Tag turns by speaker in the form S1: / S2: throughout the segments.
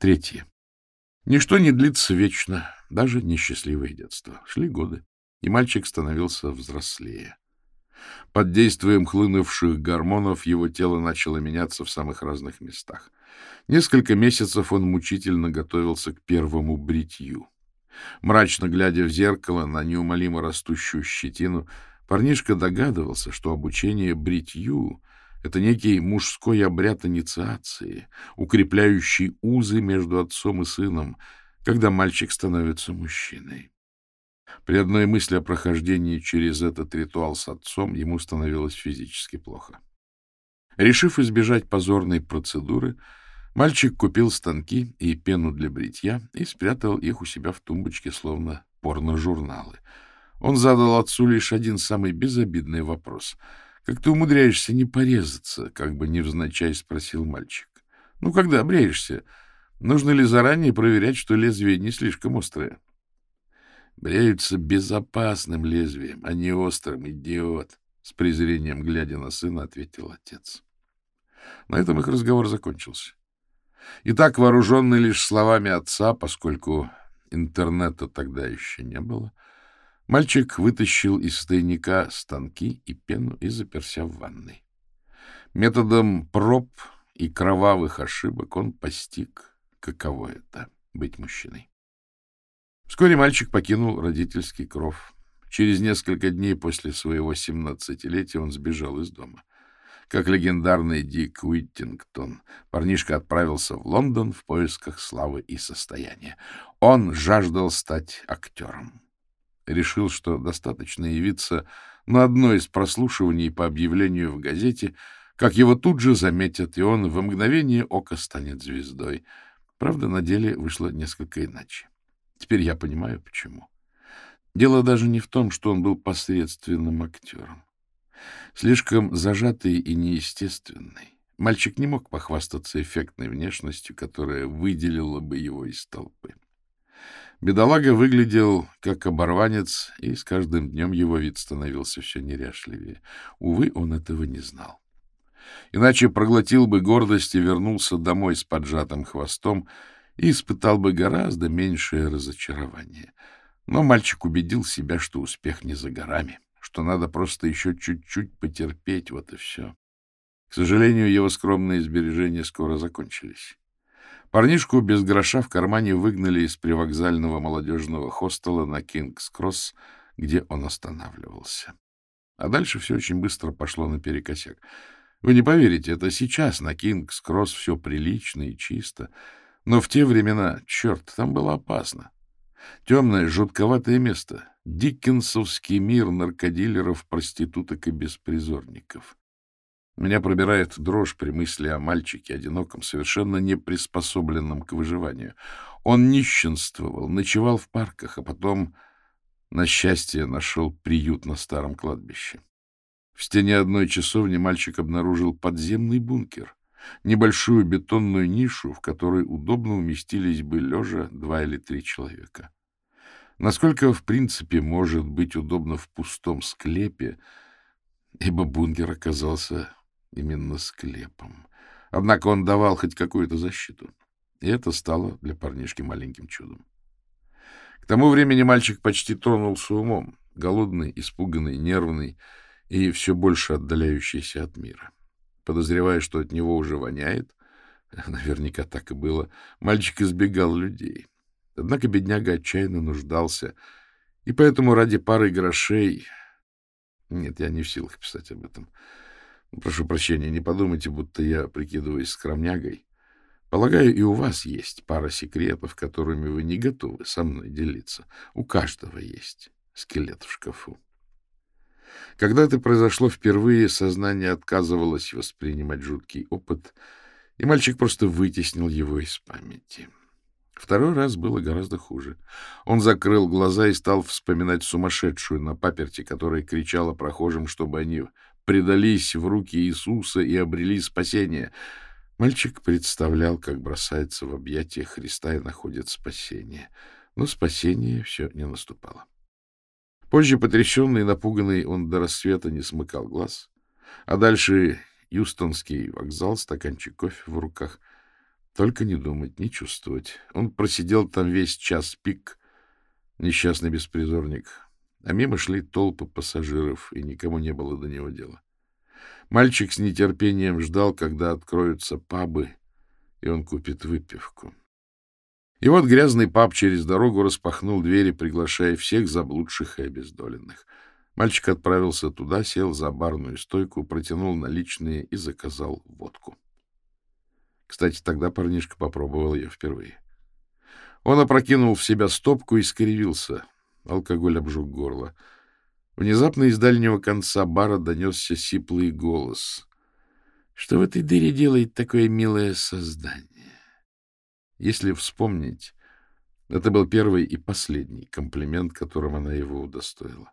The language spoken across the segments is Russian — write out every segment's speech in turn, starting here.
S1: Третье. Ничто не длится вечно, даже несчастливое детство. Шли годы, и мальчик становился взрослее. Под действием хлынувших гормонов его тело начало меняться в самых разных местах. Несколько месяцев он мучительно готовился к первому бритью. Мрачно глядя в зеркало на неумолимо растущую щетину, парнишка догадывался, что обучение бритью — это некий мужской обряд инициации, укрепляющий узы между отцом и сыном, когда мальчик становится мужчиной. При одной мысли о прохождении через этот ритуал с отцом ему становилось физически плохо. Решив избежать позорной процедуры, мальчик купил станки и пену для бритья и спрятал их у себя в тумбочке, словно порно-журналы. Он задал отцу лишь один самый безобидный вопрос. «Как ты умудряешься не порезаться?» — как бы невзначай спросил мальчик. «Ну, когда бреешься? Нужно ли заранее проверять, что лезвие не слишком острое?» Бреются безопасным лезвием, а не острым, идиот. С презрением, глядя на сына, ответил отец. На этом их разговор закончился. И так, вооруженный лишь словами отца, поскольку интернета тогда еще не было, мальчик вытащил из тайника станки и пену и заперся в ванной. Методом проб и кровавых ошибок он постиг, каково это — быть мужчиной. Вскоре мальчик покинул родительский кров. Через несколько дней после своего семнадцатилетия он сбежал из дома. Как легендарный Дик Уиттингтон, парнишка отправился в Лондон в поисках славы и состояния. Он жаждал стать актером. Решил, что достаточно явиться на одно из прослушиваний по объявлению в газете, как его тут же заметят, и он в мгновение ока станет звездой. Правда, на деле вышло несколько иначе. Теперь я понимаю, почему. Дело даже не в том, что он был посредственным актером. Слишком зажатый и неестественный. Мальчик не мог похвастаться эффектной внешностью, которая выделила бы его из толпы. Бедолага выглядел как оборванец, и с каждым днем его вид становился все неряшливее. Увы, он этого не знал. Иначе проглотил бы гордость и вернулся домой с поджатым хвостом, и испытал бы гораздо меньшее разочарование. Но мальчик убедил себя, что успех не за горами, что надо просто еще чуть-чуть потерпеть, вот и все. К сожалению, его скромные сбережения скоро закончились. Парнишку без гроша в кармане выгнали из привокзального молодежного хостела на Кингс-Кросс, где он останавливался. А дальше все очень быстро пошло наперекосяк. Вы не поверите, это сейчас на Кингс-Кросс все прилично и чисто — но в те времена, черт, там было опасно. Темное, жутковатое место. Диккенсовский мир наркодилеров, проституток и беспризорников. Меня пробирает дрожь при мысли о мальчике одиноком, совершенно не приспособленном к выживанию. Он нищенствовал, ночевал в парках, а потом, на счастье, нашел приют на старом кладбище. В стене одной часовни мальчик обнаружил подземный бункер, небольшую бетонную нишу, в которой удобно уместились бы лежа два или три человека. Насколько, в принципе, может быть удобно в пустом склепе, ибо бункер оказался именно склепом. Однако он давал хоть какую-то защиту, и это стало для парнишки маленьким чудом. К тому времени мальчик почти тронулся умом, голодный, испуганный, нервный и все больше отдаляющийся от мира. Подозревая, что от него уже воняет, наверняка так и было, мальчик избегал людей. Однако бедняга отчаянно нуждался, и поэтому ради пары грошей... Нет, я не в силах писать об этом. Прошу прощения, не подумайте, будто я прикидываюсь скромнягой. Полагаю, и у вас есть пара секретов, которыми вы не готовы со мной делиться. У каждого есть скелет в шкафу. Когда это произошло впервые, сознание отказывалось воспринимать жуткий опыт, и мальчик просто вытеснил его из памяти. Второй раз было гораздо хуже. Он закрыл глаза и стал вспоминать сумасшедшую на паперти, которая кричала прохожим, чтобы они предались в руки Иисуса и обрели спасение. Мальчик представлял, как бросается в объятия Христа и находит спасение. Но спасение все не наступало. Позже, потрясенный и напуганный, он до рассвета не смыкал глаз. А дальше Юстонский вокзал, стаканчик кофе в руках. Только не думать, не чувствовать. Он просидел там весь час пик, несчастный беспризорник, а мимо шли толпы пассажиров, и никому не было до него дела. Мальчик с нетерпением ждал, когда откроются пабы, и он купит выпивку. И вот грязный паб через дорогу распахнул двери, приглашая всех заблудших и обездоленных. Мальчик отправился туда, сел за барную стойку, протянул наличные и заказал водку. Кстати, тогда парнишка попробовал ее впервые. Он опрокинул в себя стопку и скривился. Алкоголь обжег горло. Внезапно из дальнего конца бара донесся сиплый голос. — Что в этой дыре делает такое милое создание? Если вспомнить, это был первый и последний комплимент, которым она его удостоила.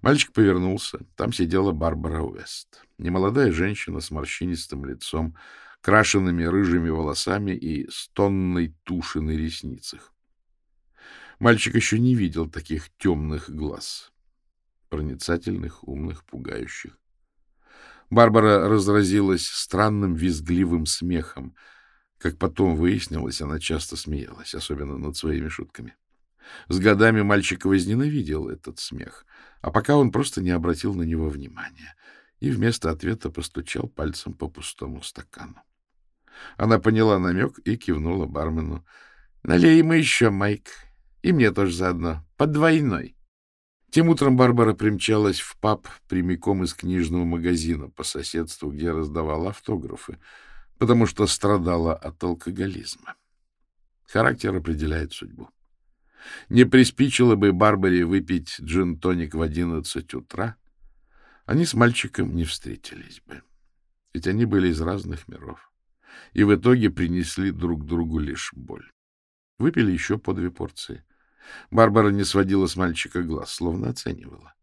S1: Мальчик повернулся. Там сидела Барбара Уэст. Немолодая женщина с морщинистым лицом, крашенными рыжими волосами и с тонной туши на ресницах. Мальчик еще не видел таких темных глаз. Проницательных, умных, пугающих. Барбара разразилась странным визгливым смехом — как потом выяснилось, она часто смеялась, особенно над своими шутками. С годами мальчик возненавидел этот смех, а пока он просто не обратил на него внимания и вместо ответа постучал пальцем по пустому стакану. Она поняла намек и кивнула бармену. — Налей ему еще, Майк. И мне тоже заодно. По двойной. Тем утром Барбара примчалась в паб прямиком из книжного магазина по соседству, где раздавала автографы потому что страдала от алкоголизма. Характер определяет судьбу. Не приспичило бы Барбаре выпить джин-тоник в одиннадцать утра, они с мальчиком не встретились бы. Ведь они были из разных миров и в итоге принесли друг другу лишь боль. Выпили еще по две порции. Барбара не сводила с мальчика глаз, словно оценивала.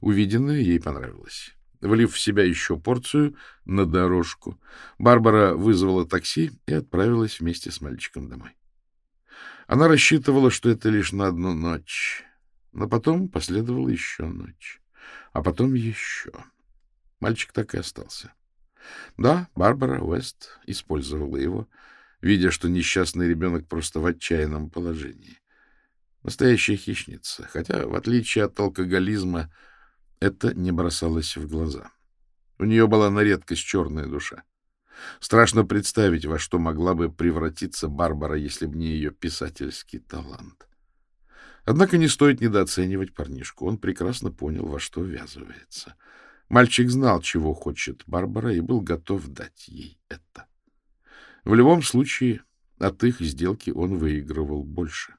S1: Увиденное ей понравилось. Влив в себя еще порцию на дорожку, Барбара вызвала такси и отправилась вместе с мальчиком домой. Она рассчитывала, что это лишь на одну ночь, но потом последовала еще ночь, а потом еще. Мальчик так и остался. Да, Барбара Уэст использовала его, видя, что несчастный ребенок просто в отчаянном положении. Настоящая хищница, хотя, в отличие от алкоголизма, это не бросалось в глаза. У нее была на редкость черная душа. Страшно представить, во что могла бы превратиться Барбара, если бы не ее писательский талант. Однако не стоит недооценивать парнишку. Он прекрасно понял, во что ввязывается. Мальчик знал, чего хочет Барбара, и был готов дать ей это. В любом случае, от их сделки он выигрывал больше.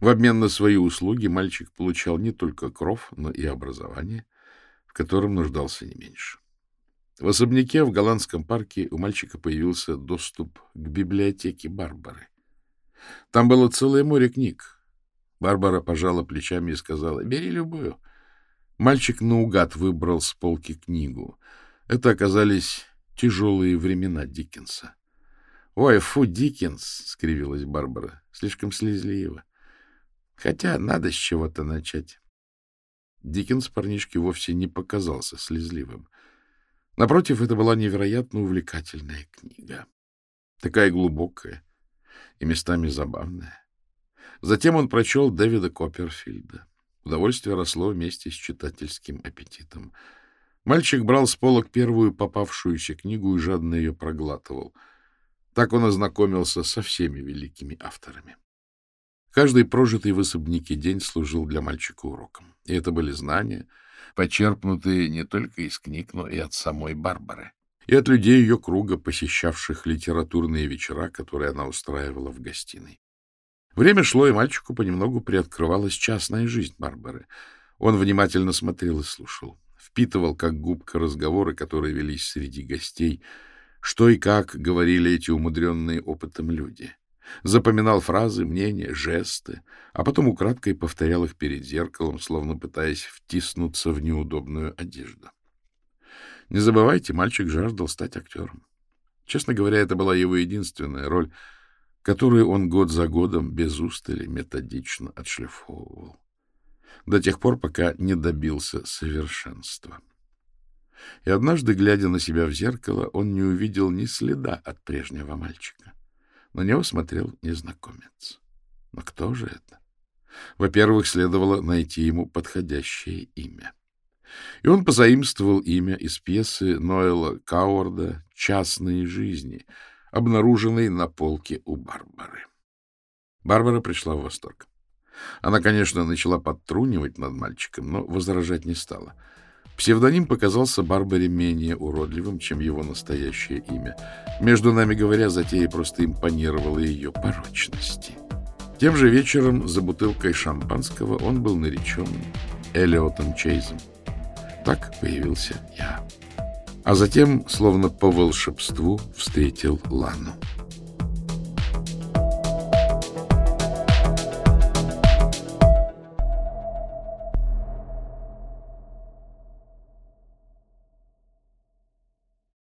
S1: В обмен на свои услуги мальчик получал не только кров, но и образование, в котором нуждался не меньше. В особняке в голландском парке у мальчика появился доступ к библиотеке Барбары. Там было целое море книг. Барбара пожала плечами и сказала, «Бери любую». Мальчик наугад выбрал с полки книгу. Это оказались тяжелые времена Диккенса. — Ой, фу, Диккенс! — скривилась Барбара. — Слишком слезливо. Хотя надо с чего-то начать. Диккенс парнишке вовсе не показался слезливым. Напротив, это была невероятно увлекательная книга. Такая глубокая и местами забавная. Затем он прочел Дэвида Копперфильда. Удовольствие росло вместе с читательским аппетитом. Мальчик брал с полок первую попавшуюся книгу и жадно ее проглатывал. Так он ознакомился со всеми великими авторами. Каждый прожитый в особняке день служил для мальчика уроком. И это были знания, почерпнутые не только из книг, но и от самой Барбары, и от людей ее круга, посещавших литературные вечера, которые она устраивала в гостиной. Время шло, и мальчику понемногу приоткрывалась частная жизнь Барбары. Он внимательно смотрел и слушал, впитывал как губка разговоры, которые велись среди гостей, что и как говорили эти умудренные опытом люди — запоминал фразы, мнения, жесты, а потом украдкой повторял их перед зеркалом, словно пытаясь втиснуться в неудобную одежду. Не забывайте, мальчик жаждал стать актером. Честно говоря, это была его единственная роль, которую он год за годом без устали методично отшлифовывал. До тех пор, пока не добился совершенства. И однажды, глядя на себя в зеркало, он не увидел ни следа от прежнего мальчика. На него смотрел незнакомец. Но кто же это? Во-первых, следовало найти ему подходящее имя. И он позаимствовал имя из пьесы Ноэла Кауарда «Частные жизни», обнаруженной на полке у Барбары. Барбара пришла в восторг. Она, конечно, начала подтрунивать над мальчиком, но возражать не стала. Псевдоним показался Барбаре менее уродливым, чем его настоящее имя. Между нами говоря, затея просто импонировала ее порочности. Тем же вечером за бутылкой шампанского он был наречен Элиотом Чейзом. Так появился я. А затем, словно по волшебству, встретил Лану.